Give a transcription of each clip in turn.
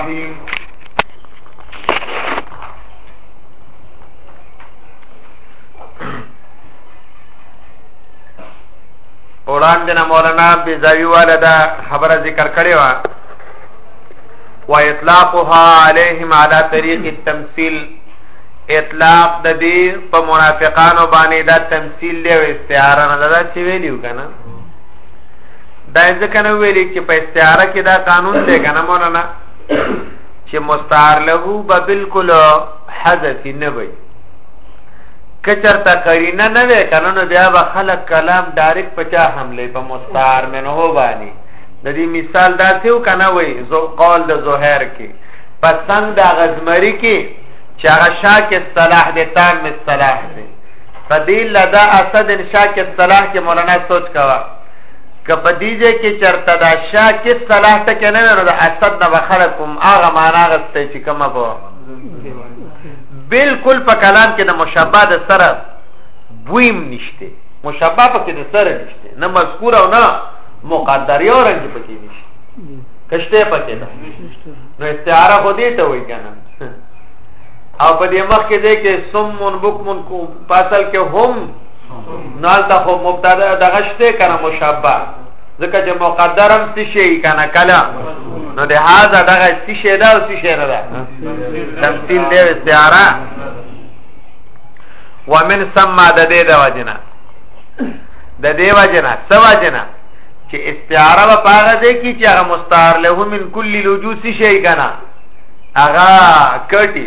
الرحيم وړاندې نه مولانا بیزاوی والا دا خبره ذکر کړې و و اطلاقها عليهم على طريق التمثيل اطلاق د دې په منافقانو باندې دا تمثيل دی او استعاره نه ده چې ویلو کنه دا ځکه نو ویلي چې په استعاره کې دا قانون دی کنه مولانا چې مستعار له به بالکل حذف نه وي کچرته قرینه نه وي کنه نو بیا به خلق کلام ډایرک پچا حمله په مستعار منه باندې د دې مثال دا څو کنه وي زو قول د زهیر کې پسند د غزمری کې چې هغه شاه کې صلاح د تام صلاح دی فدیل لدا اسد شاه کې صلاح کې مولانا سوچ کوا که په دې ځای کې چرته دا شاکس صلاح ټکی نه وي نو د اسد نه به خلک هم هغه معنا غسته چې کومه به بالکل په کلام کې د مشابه د سره بویم نشته مشابه پکې د سره نشته نه مذکور او نه مقدر یو رنګ پکې نشته کشته پکې نه نو استعاره خو دې ته وایي کنه او په دې مخ کې دې کې سمون بکمن کو پاسل کې هم نال ته خو مبتدا دغه شته کنه مشبہ ځکه چې مقدرم څه شي کنه کله نو د هاذا دغه څه شي دا او څه شي نه ده تمثيل دی استعاره ومن ثم د دې د وجنا د دې وجنا څه وجنا چې استعاره په هغه ځای کې چې هغه مستعار له من کل لوجو څه شي کنه هغه کټي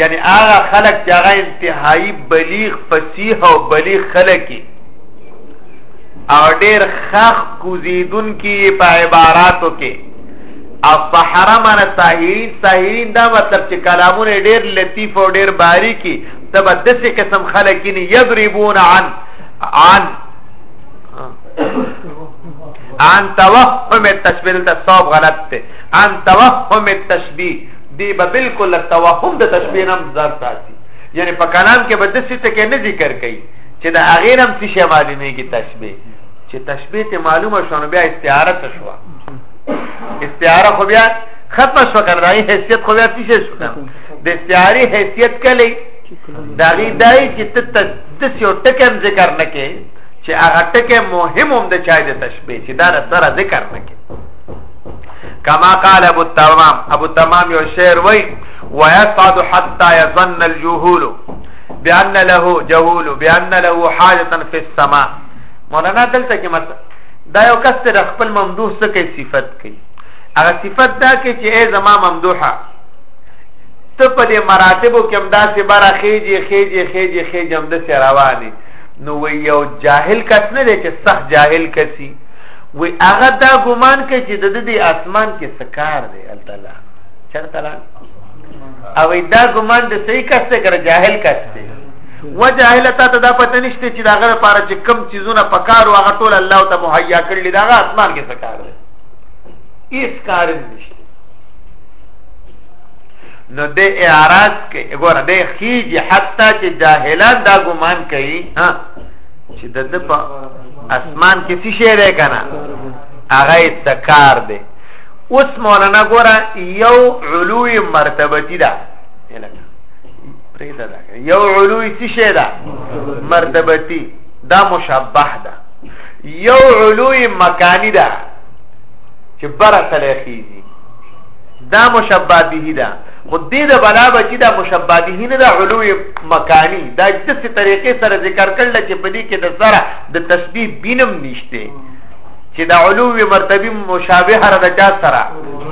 یعنی هغه خلق چې هغه انتهایی بلیغ فصیح او بلیغ خلق او ډیر خخ کوزیدون کی په عباراتو کې او صحرا من ساحرین ساحرین دا مطلب چې کلامونه ډیر لطیف او ډیر باریکی تب دسه قسم خلق یې یضربون عن عن ان توهم التشبيه ته صواب غلط ته ان توهم التشبيه دی به بالکل توهم د تشبیه نم ځان ساتي یعنی په کلام کې به د څه ټکي نه ذکر کوي چې د هغه نم څه شی معلومه کی تشبیه چې تشبیه ته معلومه شونه بیا استعاره څه شو استعاره خو بیا ختم شو کنه حیثیت خو بیا څه شو کنه د استعاره حیثیت کلی دا غي دای چې ته د څه ټکم ذکر نه کې چې هغه ټکه مهم هم د چای د تشبیه چې دا سره ذکر نه کې کما قال ابو التمام ابو التمام یو شعر وای ويصعد حتى يظن الجهول بان له جهول بان له حاجه في السماء مولانا دلته کې مثلا دا یو کس ته خپل ممدوح څه کوي صفت کوي هغه صفت دا کې چې ای زما ممدوحه ته په دې مراتبو کې هم داسې بره خېجې خېجې خېجې خېجې هم داسې روانې نو یو جاهل کس نه دی چې سخت جاهل کسی وی هغه دا ګمان کوي چې د دې اسمان کې سکار دی التلا چرته لا او دا ګمان د صحیح کسته کړ جاهل کسته و جاهل ته دا پته نشته چې دا غره لپاره چې کم چیزونه پکارو هغه ټول الله ته مهیا کړل دا هغه اسمان کې سکار دی هیڅ کار نشته نو د اعراض کې وګوره د خيج حتی چې جاهلان دا ګمان کوي ها چې د په اسمان کې څه شی دی کنه هغه استکار دی اوس مولانا ګوره یو علوی مرتبتی ده پریدا ده یو علوی څه شی ده مرتبتی دا مشبه ده یو علوی مکانی ده چې بره تلخیږي دا مشبه به ده خو دې د بلا بچی دا مشبه به نه دا علو مکانی دا د څه طریقې سره ذکر کړل چې په دې کې د سره د تشبیه بینم نشته چې د علو مرتبه مشابه هر د چا سره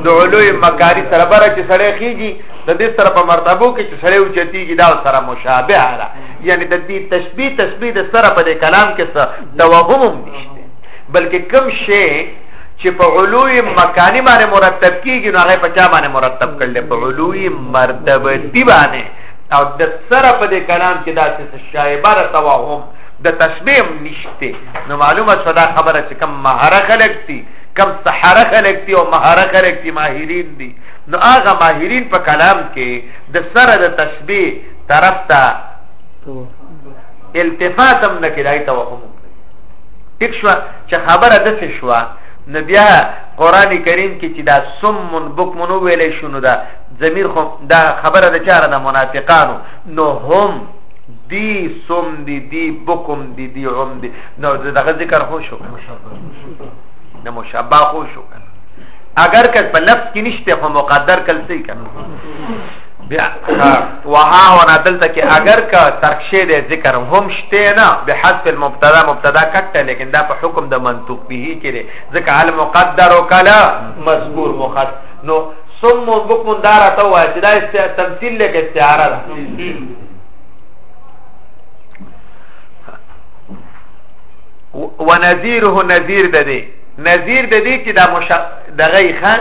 د علو مکانی سره بر چې سړی خيږي د دې سره په مرتبو کې چې سړی اوچتیږي دا سره مشابه هره یعنی د دې تشبیه تشبیه د سره په کلام کې څه توهم نشته بلکې کم شی چې په علوی مکانی باندې مرتب کیږي نو هغه په چا باندې مرتب کړل په علوی مرتبتی باندې او د سره په دې کلام کې دا څه شایبره توهم د تشبیه نشته نو معلومه شو دا خبره چې کم مهاره خلک دي کم سحره خلک دي او مهاره خلک دي ماهرین دي نو هغه ماهرین په کلام کې د سره د تشبیه طرف ته التفاتم نه کړای توهم ټیک شو چې خبره د څه شو نو بیا قران کریم کې چې دا سمون بکمون ویلې شنو دا ضمیر خو دا خبره د چاره د منافقانو نو هم دی سم دی دی بکم دی دی عم دی نو دغه ذکر خو شو نه مشابه خو شو اگر که په لفظ کې نشته خو مقدر کل سي کنه بیا وها هنا دلته کې اگر که ترک شی دی ذکر هم شته نه به حذف المبتدا مبتدا کټه لیکن دا په حکم د منطوق به کې دی ځکه هل مقدر او کلا مذکور مخد نو ثم بكم دار تو چې دا است تمثيل لکه استعاره ده ونذيره نذير ده دي نذير ده دي چې دا مش دغه خان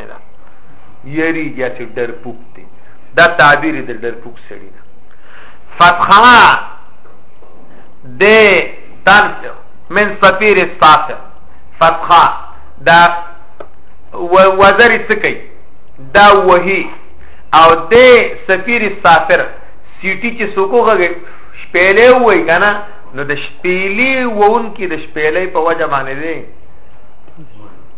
ده یری یا چې ډرپوک دی دا تعبیر د ډرپوک سړی ده فتحه د تن من سفیر الساقه فتحه دا وزر سکی دا وهی او د سفیر السافر سیټی چې سوکو غږ شپېلې وای کنه نو د شپېلې وون کې د شپېلې په وجه باندې دی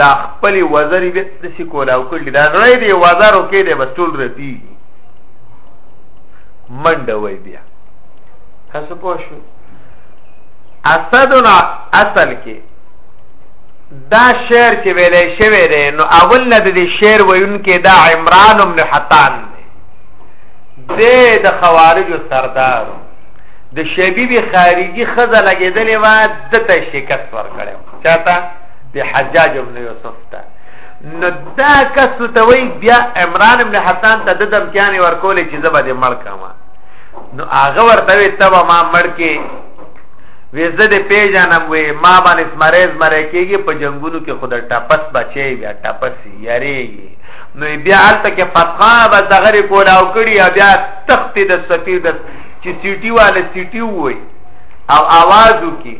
دا خپل وزري به د سی کولا او کړي دا غړې دی وزارو کې دی بس ټول رپی منډه وای بیا تاسو پوه شو اسدنا اصل کې دا شعر چې ویلې شوی دی نو اول نه د شعر ویونکې دا عمران بن حطان دی د خوارج سردار د شبیبی خارجي خزه لګیدلې و د ته شکست ورکړو چاته د حجاج ابن یوسف ته نو دا کس ته وی بیا عمران ابن حسان ته د دمکیانې ورکول چې زبا دې مړ کما نو هغه ورته وی تبا ما مړ کې وېزه دې پیژنم وې ما باندې سمریز مړ کېږي په جنگونو کې خود ټاپس بچي بیا ټاپس یاري نو بیا الته کې فتحا به دغری کول او کړی بیا تخت د سفیر د چې سیټي والے سیټي وای او आवाज وکي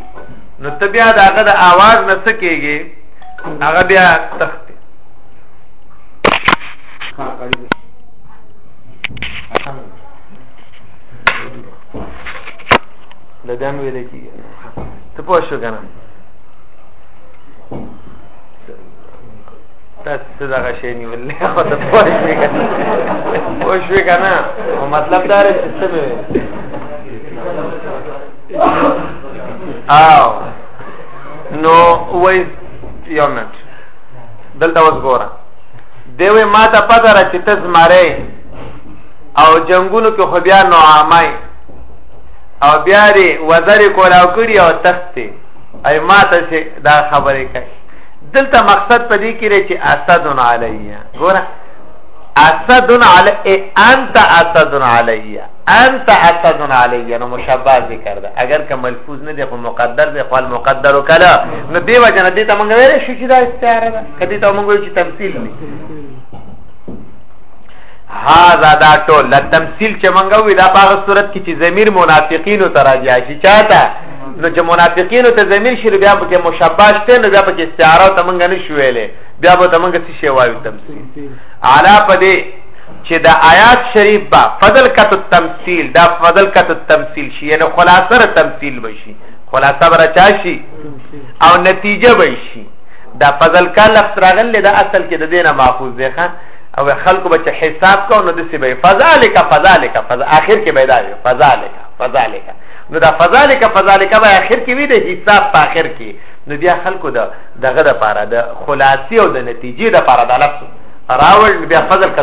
نو ته بیا د هغه د आवाज نه څه کېږي هغه بیا تخت ها کړی له دې ویل کېږي ته پوه شو کنه تاسو دا غشې نیولې خو ته پوه شوې کنه پوه شوې کنه مطلب دا رسې څه او نو وای یو منټ دلته اوس ګوره دی وای ما ته پته را چې ته زمری او جنگونو کې خو بیا نوعامای او بیا ری وزری کولاو کړی او تختی ای ما ته چې دا خبرې کوي دلته مقصد پدې کې لري چې اسدن علیه ګوره اسدن علی انت اسدن علیه انت اسد علی نو مشبہ ذکر ده اگر که ملفوظ نه دی خو مقدر دی خو مقدر کلا نو دی وجه نه دی ته مونږ ویل شو چې دا استعاره ده کدی ته مونږ ویل چې تمثيل نه هاذا دا ټول لا تمثيل چې مونږ وی دا په صورت کې چې ضمیر منافقین ته راځي چې چاته نو چې منافقین ته ضمیر شي بیا په کې مشبہ شته نو بیا په کې استعاره ته مونږ نه شویلې بیا به ته مونږ څه شی وایو تمثيل علا پدې چې دا آیات شریف با فضل کت التمثيل دا فضل کت التمثيل شي یعنی خلاصره تمثيل بشي خلاصه برچا شي او نتیجه بشي دا فضل کا لفظ راغل دا اصل کې د دینه ماخوذ دی خان او خلکو بچ حساب کو نو دسی به فذالک فذالک فذ اخر کې پیدا وي فذالک فذالک نو دا فذالک فذالک به اخر کې وي د حساب په اخر کې نو بیا خلکو د دغه د پاره د خلاصي او د نتیجې د پاره د لفظ راول بیا فضل کا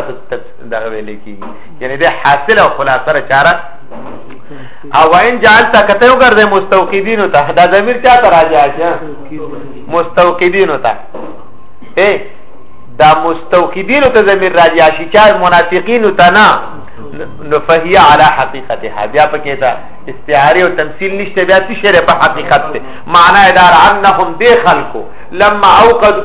دغه ویل کی یعنی د حاصل او خلاصه را چاره او وین جعلت کته یو ګرځه مستوقدین ته دا ضمیر چا ته راځي اچھا مستوقدین ته اے دا مستوقدین ته ضمیر راځي اچھا چا منافقین ته نه نفهی علی حقیقتها بیا پکې دا استعاره او تمثيل نشته بیا څه شری په حقیقت ته معنی دار انهم دی خلقو لما اوقد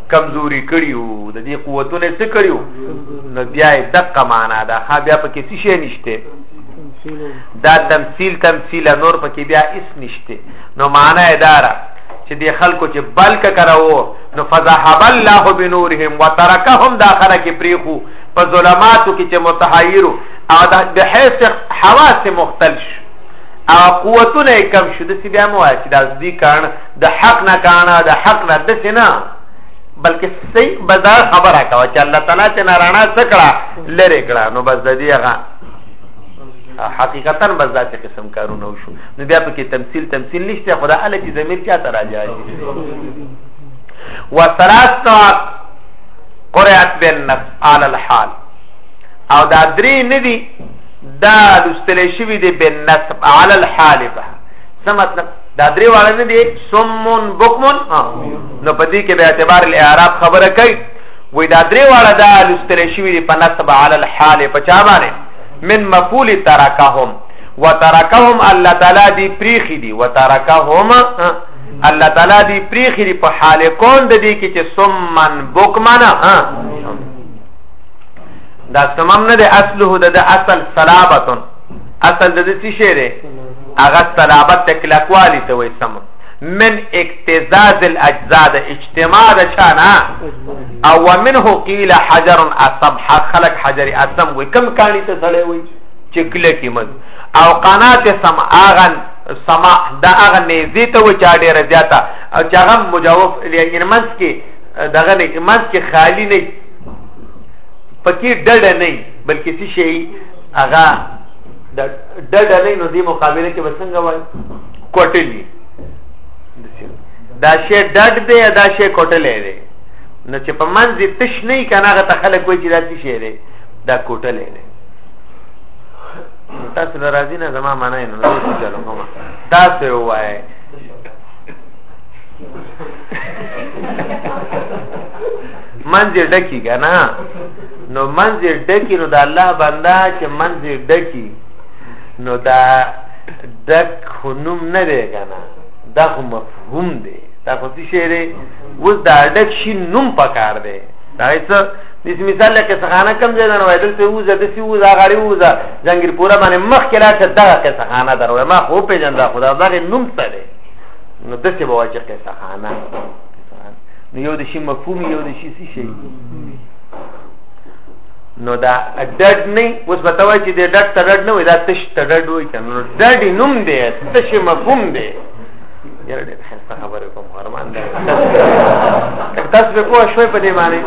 کمزوري کړي وو د دې قوتونه څه کړي وو نو بیا یې دقه معنا ده ښا بیا پکې څه شی نشته دا تمثيل تمثيل نور پکې بیا اس نشته نو معنا یې دارا چې د خلکو چې بلک کراو نو فذهب الله بنورهم وترکهم داخره کې پریخو په ظلماتو کې چې متحیرو او د حیث حواس مختلف او قوتونه کم شو د سی بیا مو چې د دې کارن د حق نه کاڼه د حق نه د سینا بلکې صحیح بدا خبره کاوه چې الله تعالی ته نارانا سکړه لری کړه نو بس د دې هغه حقیقتا بس داسې قسم کارونه وشو نو بیا پکې تمثيل تمثيل نشته خدا ال چې ضمیر چا ته راځي و ثلاث قرات بالنفس على الحال او دا درې ندي دا لستل شوی دی بالنسب على الحال به سمت دا درې واړه نه دي سمون بوکمون نو په دې کې به اعتبار الاعراب خبره کوي وې دا درې واړه دا لستل شوی دی په نسب علی الحال په چا باندې من مفعول ترکهم وترکهم الله تعالی دی پریخي دی وترکهم الله تعالی دی پریخي دی په حال کون د دې کې چې سمن بوکمن ها دا تمام نه ده اصله ده اصل صلابتون اصل د دې څه شی دی هغه سلامت ته کلکوالی ته وایي سم من اکتزاز الاجزاء د اجتماع د چانا او ومنه قیل حجر اصم خلق حجر اصم وي کم کانی ته سړی وي چې کله کې مز او قنات سم اغن سما دا اغه نيزي ته و چا ډیره زیاته او چې هغه مجاوف یمنس کې دغه نه یمنس کې خالی نه پکې ډډه نه بلکې څه شي هغه د د ډلې نو دی مقابله کې وسنګ وای کوټلی دا شی ډډ دی دا شی کوټلې دی نو چې په منځ تش نه کنه هغه ته خلک وای چې دا څه شی دی دا کوټلې دی تاسو ناراضی نه زما معنی نه نو څه چلو کوم تاسو وای منځ ډکی کنه نو منځ ډکی نو د الله بندا چې منځ ډکی نو دا ډک خنوم نه دی کنه دا خو مفهوم دی دا خو څه شی دی اوس دا ډک شي نوم پکار دی دا هیڅ د مثال لکه څخانه کم ځای نه وایدل ته وزه د سی وزه غړی وزه جنگیر پورا باندې مخ کې راشه دغه کې څخانه دروي ما خو په جندا خدا دغه نوم څه دی نو د څه بواجه کې څخانه نو یو د شي مفهوم یو د شي څه شي نو دا ډډ نه اوس به ته وایې چې د ډډ ته ډډ نه وایي دا تش ته ډډ وایي که نو ډډ یې نوم دی تش یې مفهوم دی یاره ډېر ښایسته خبرې کوم ارمان دی تاسو به پوه شوئ په دې باندې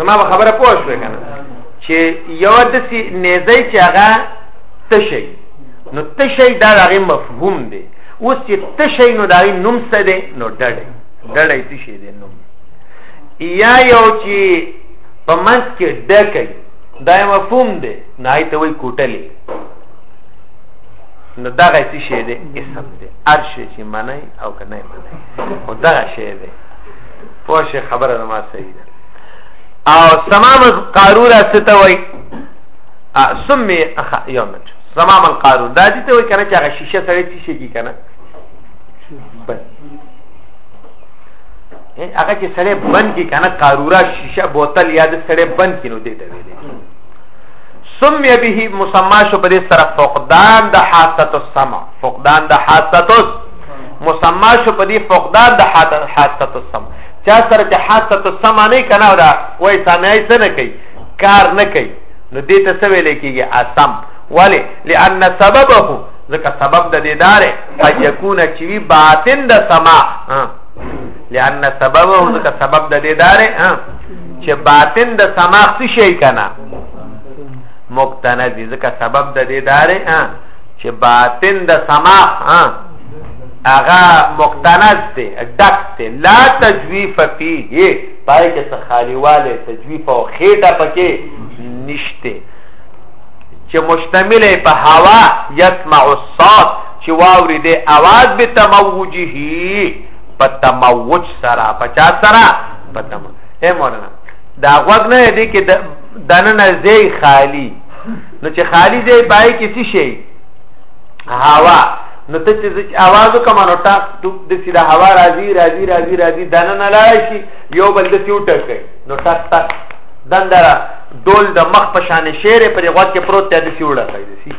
زما به خبره پوه شوې که نه چې یو داسې نیزی چې هغه تشی نو تشی دا د هغې مفهوم دی اوس چې تشی نو د هغې نوم څه دی نو ډډی ډډی تشی دی نوم یا یو چې په منځ کې ډکې دا مفهوم دی نه ته وای کوټلې نو دغه څه شی دی اسم دی هر شی چې معنی او کنه معنی او دغه شی دی پوه خبره نه ما صحیح ده او سمام قارور استه وای سمي یو منټ سمام القارور دا دي ته وای کنه چې هغه شیشه سره څه شي کنه بس هغه چې سړی بند کی کنه قاروره شیشه بوتل یا د سړی بند کینو دی ته ویلې سمي به مسما شو په دې سره فقدان د حاسه السمع فقدان د حاسه مسما شو په دې فقدان د حاسه السمع چا سره چې حاسه السمع نه کنه دا وای سمعي څه نه کوي کار نه کوي نو دې ته څه ویل کېږي اسم ولی لأن سببه ځکه سبب د دې دار فیکون چې وی باطن د سما لأن سببه ځکه سبب د دې دارې چې باطن د سماخ څه شي کنه مقتنع دي ځکه سبب د دې دارې چې باطن د سماخ هغه مقتنع دي ډک دي لا تجویف فيه پای کې څه خالیواله تجویف او خېټه پکې نشته چې مشتمل په هوا يسمع الصوت چې واوري دې आवाज به تموجه په تموج سره په چا سره په تم اے مولانا دا غوږ نه دی کې دنه نه زی خالی نو چې خالی زی پای کې څه شي هوا نو ته چې आवाज وکم نو ټاک د سیده هوا راځي راځي راځي راځي دنه نه لای شي یو بل د سیو ټک نو ټاک ټاک دندره ډول د مخ په شان شعر پر غوږ کې پروت دی د سیوړه کوي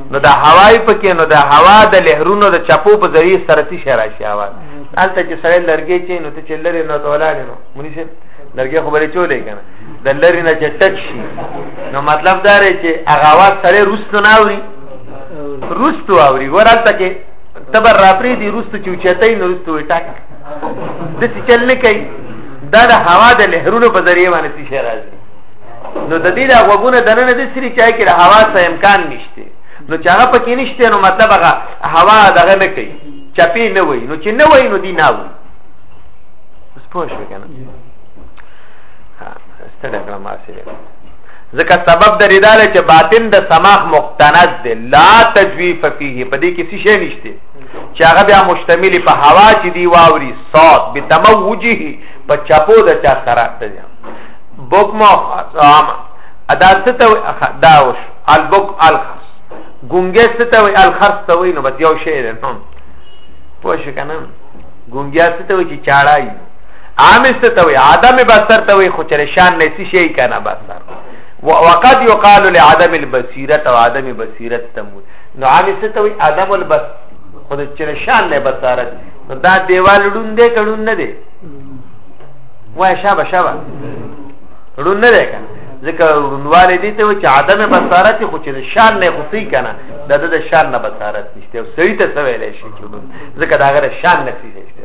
نو دا هوای پکې نو دا هوا د لهرونو د چپو په ذریعه سره څه شي راشي هوا الته چې سړی لرګي چې نو ته چې لري نو دولاله نو مونږ شه لرګي خو بلې چولې کنه د لري نه چې ټک شي نو مطلب دا دی چې هغه هوا سړی روستو نه اوري روستو اوري ورته کې تبر راپری دی روستو چې چتای نو روستو ټک د څه چل نه کوي دا د هوا د لهرونو په ذریعه باندې څه شي راځي نو د دې د غوګونه دنه د سری چای کې د هوا سره امکان نشته نو چې هغه پکې نشته نو مطلب هغه هوا دغه نه کوي چپی نه وای نو چې نه وای نو دی نه وای اوس پوه شو کنه ها ستړی کړم ماسي ځکه سبب د رداله چې باطن د سماخ مقتنز دی لا تجویف فيه په دې کې څه شی نشته چې هغه بیا مشتمل په هوا چې دی واوري صوت بتموجه په چپو د چا سره دی بوکم او عام ادا ست او دا وش البوک الخرس ګونګه ست او الخرس ته وای نو بس یو شی ده نو پوه شو کنه ګونګیا ست او چې چاړای عام ست او عدم بصر ته وای خو چر شان نه سی شی کنه بصر وقد يقال لعدم البصيره او عدم بصيرت تمول نو عام ست او عدم البصر خود چر شان نه بصارت دا دیوال ډون دی کډون نه دی وای شابه شابه رون نه دی که ځکه رونوالی دی ته چې عدم بصارت خو چې د شان نه خوسي که نه د د د شان نه بصارت نشته او سړي ته څه ویلی شي چې رون ځکه د هغه د شان نه څه نشته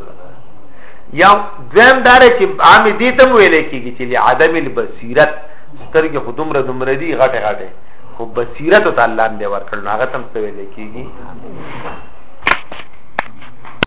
یا دویم دا دی چې عام دي ته هم ویلی کېږي چې له عدم البصیرت سترګې خو دومره دومره دي غټې غټې خو بصیرت ته الله هم دی ورکړل نو هغه ته هم څه ویلی کېږي